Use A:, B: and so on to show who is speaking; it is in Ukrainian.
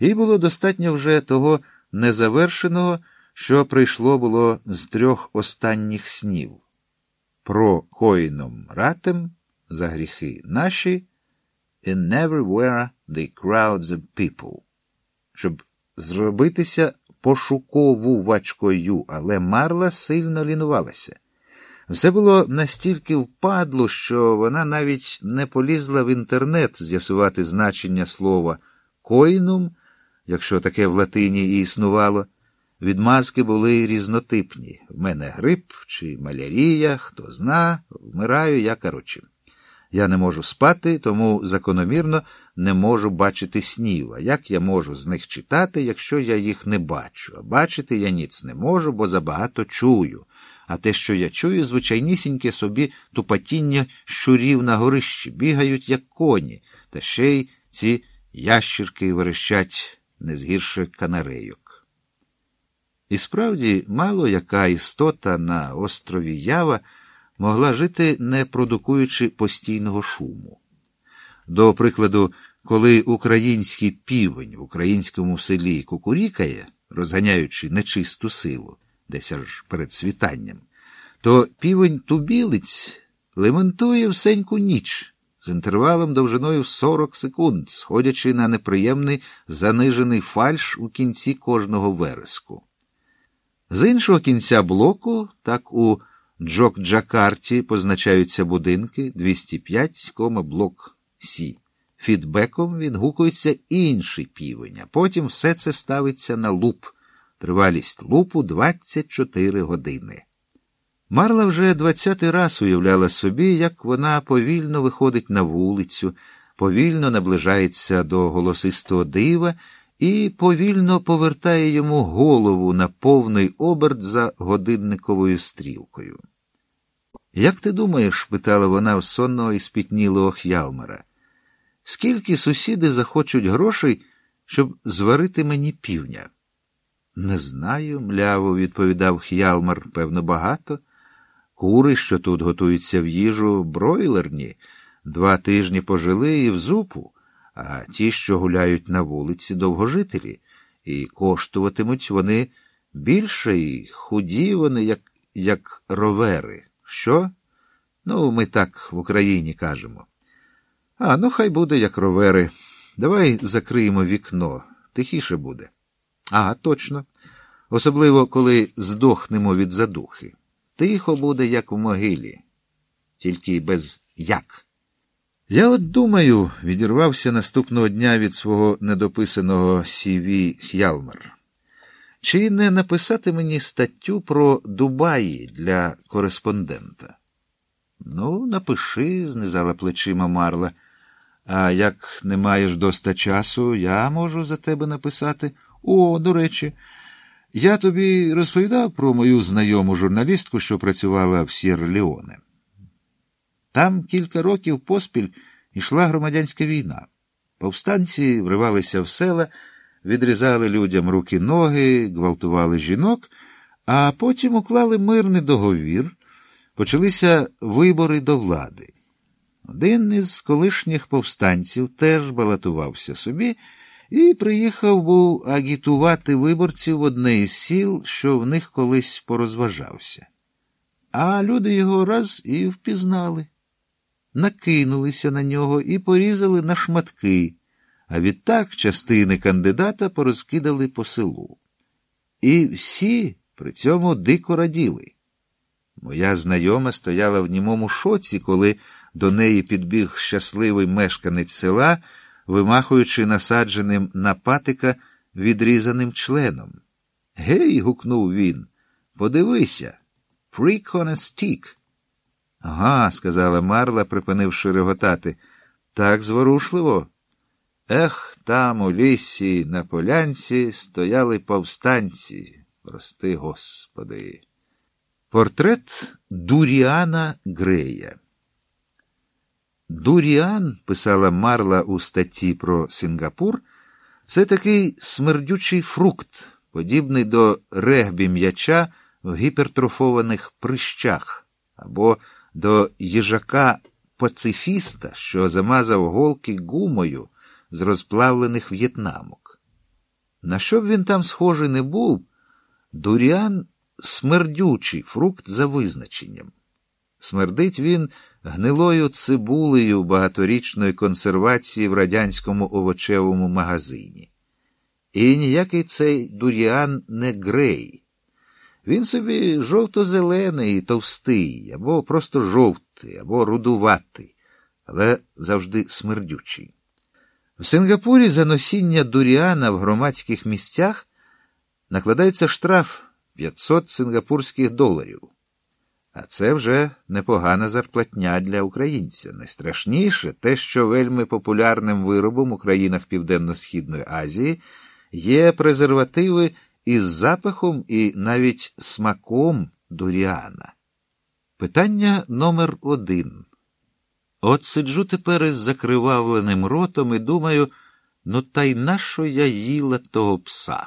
A: Їй було достатньо вже того незавершеного, що прийшло було з трьох останніх снів про коїном ратем за гріхи наші and never were the crowds of people, щоб зробитися пошуковувачкою, але Марла сильно лінувалася. Все було настільки впадло, що вона навіть не полізла в інтернет з'ясувати значення слова коїнум, якщо таке в латині і існувало. Відмазки були різнотипні. В мене грип чи малярія, хто зна, вмираю я коротше. Я не можу спати, тому закономірно не можу бачити снів. А як я можу з них читати, якщо я їх не бачу? А бачити я ніц не можу, бо забагато чую. А те, що я чую, звичайнісіньке собі тупотіння щурів на горищі, бігають, як коні, та ще й ці ящірки верещать не згірше канарейок. І справді, мало яка істота на острові Ява могла жити, не продукуючи постійного шуму. До прикладу, коли український півень в українському селі кукурікає, розганяючи нечисту силу, десь аж перед світанням, то півень тубілиць лементує всеньку ніч з інтервалом довжиною в 40 секунд, сходячи на неприємний занижений фальш у кінці кожного вереску. З іншого кінця блоку, так у Джок-Джакарті позначаються будинки 205, блок Сі. Фідбеком відгукується інший півень, а потім все це ставиться на луп. Тривалість лупу 24 години. Марла вже двадцятий раз уявляла собі, як вона повільно виходить на вулицю, повільно наближається до голосистого дива і повільно повертає йому голову на повний оберт за годинниковою стрілкою. Як ти думаєш, питала вона в сонного і спітнілого Х'ялмара, скільки сусіди захочуть грошей, щоб зварити мені півня? Не знаю, мляво відповідав Х'ялмар, певно, багато. Кури, що тут готуються в їжу, бройлерні, два тижні пожили і в зупу, а ті, що гуляють на вулиці, довгожителі, і коштуватимуть вони більше і худі вони, як, як ровери. Що? Ну, ми так в Україні кажемо. А, ну хай буде, як ровери. Давай закриємо вікно, тихіше буде. Ага, точно. Особливо, коли здохнемо від задухи. Тихо буде, як в могилі, тільки без як. Я от думаю, відірвався наступного дня від свого недописаного Сіві Х'ялмар. Чи не написати мені статтю про Дубаї для кореспондента? Ну, напиши, знизала плечима Марла. А як не маєш доста часу, я можу за тебе написати. О, до речі, я тобі розповідав про мою знайому журналістку, що працювала в Сєр Леоне. Там кілька років поспіль йшла громадянська війна. Повстанці вривалися в села відрізали людям руки ноги, гвалтували жінок, а потім уклали мирний договір, почалися вибори до влади. Один із колишніх повстанців теж балотувався собі і приїхав був агітувати виборців в одне із сіл, що в них колись порозважався. А люди його раз і впізнали, накинулися на нього і порізали на шматки а відтак частини кандидата порозкидали по селу. І всі при цьому дико раділи. Моя знайома стояла в німому шоці, коли до неї підбіг щасливий мешканець села, вимахуючи насадженим на патика відрізаним членом. Гей. гукнув він. Подивися. Prick on a. Ага, сказала Марла, припинивши реготати. Так зворушливо. Ех, там у лісі на полянці стояли повстанці. Прости, Господи. Портрет Дуріана Грея. Дуріан, писала Марла у статті про Сингапур, це такий смердючий фрукт, подібний до регбі м'яча в гіпертрофованих прищах, або до їжака пацифіста, що замазав голки гумою з розплавлених в'єтнамок. На що б він там схожий не був, дуріан смердючий фрукт за визначенням. Смердить він гнилою цибулею багаторічної консервації в радянському овочевому магазині. І ніякий цей дуріан не грей. Він собі жовто-зелений, товстий, або просто жовтий, або рудуватий, але завжди смердючий. В Сингапурі за носіння дуріана в громадських місцях накладається штраф 500 сингапурських доларів. А це вже непогана зарплатня для українця. Найстрашніше те, що вельми популярним виробом у країнах Південно-Східної Азії є презервативи із запахом і навіть смаком дуріана. Питання номер один. От сиджу тепер із закривавленим ротом і думаю, ну та й нащо я їла того пса?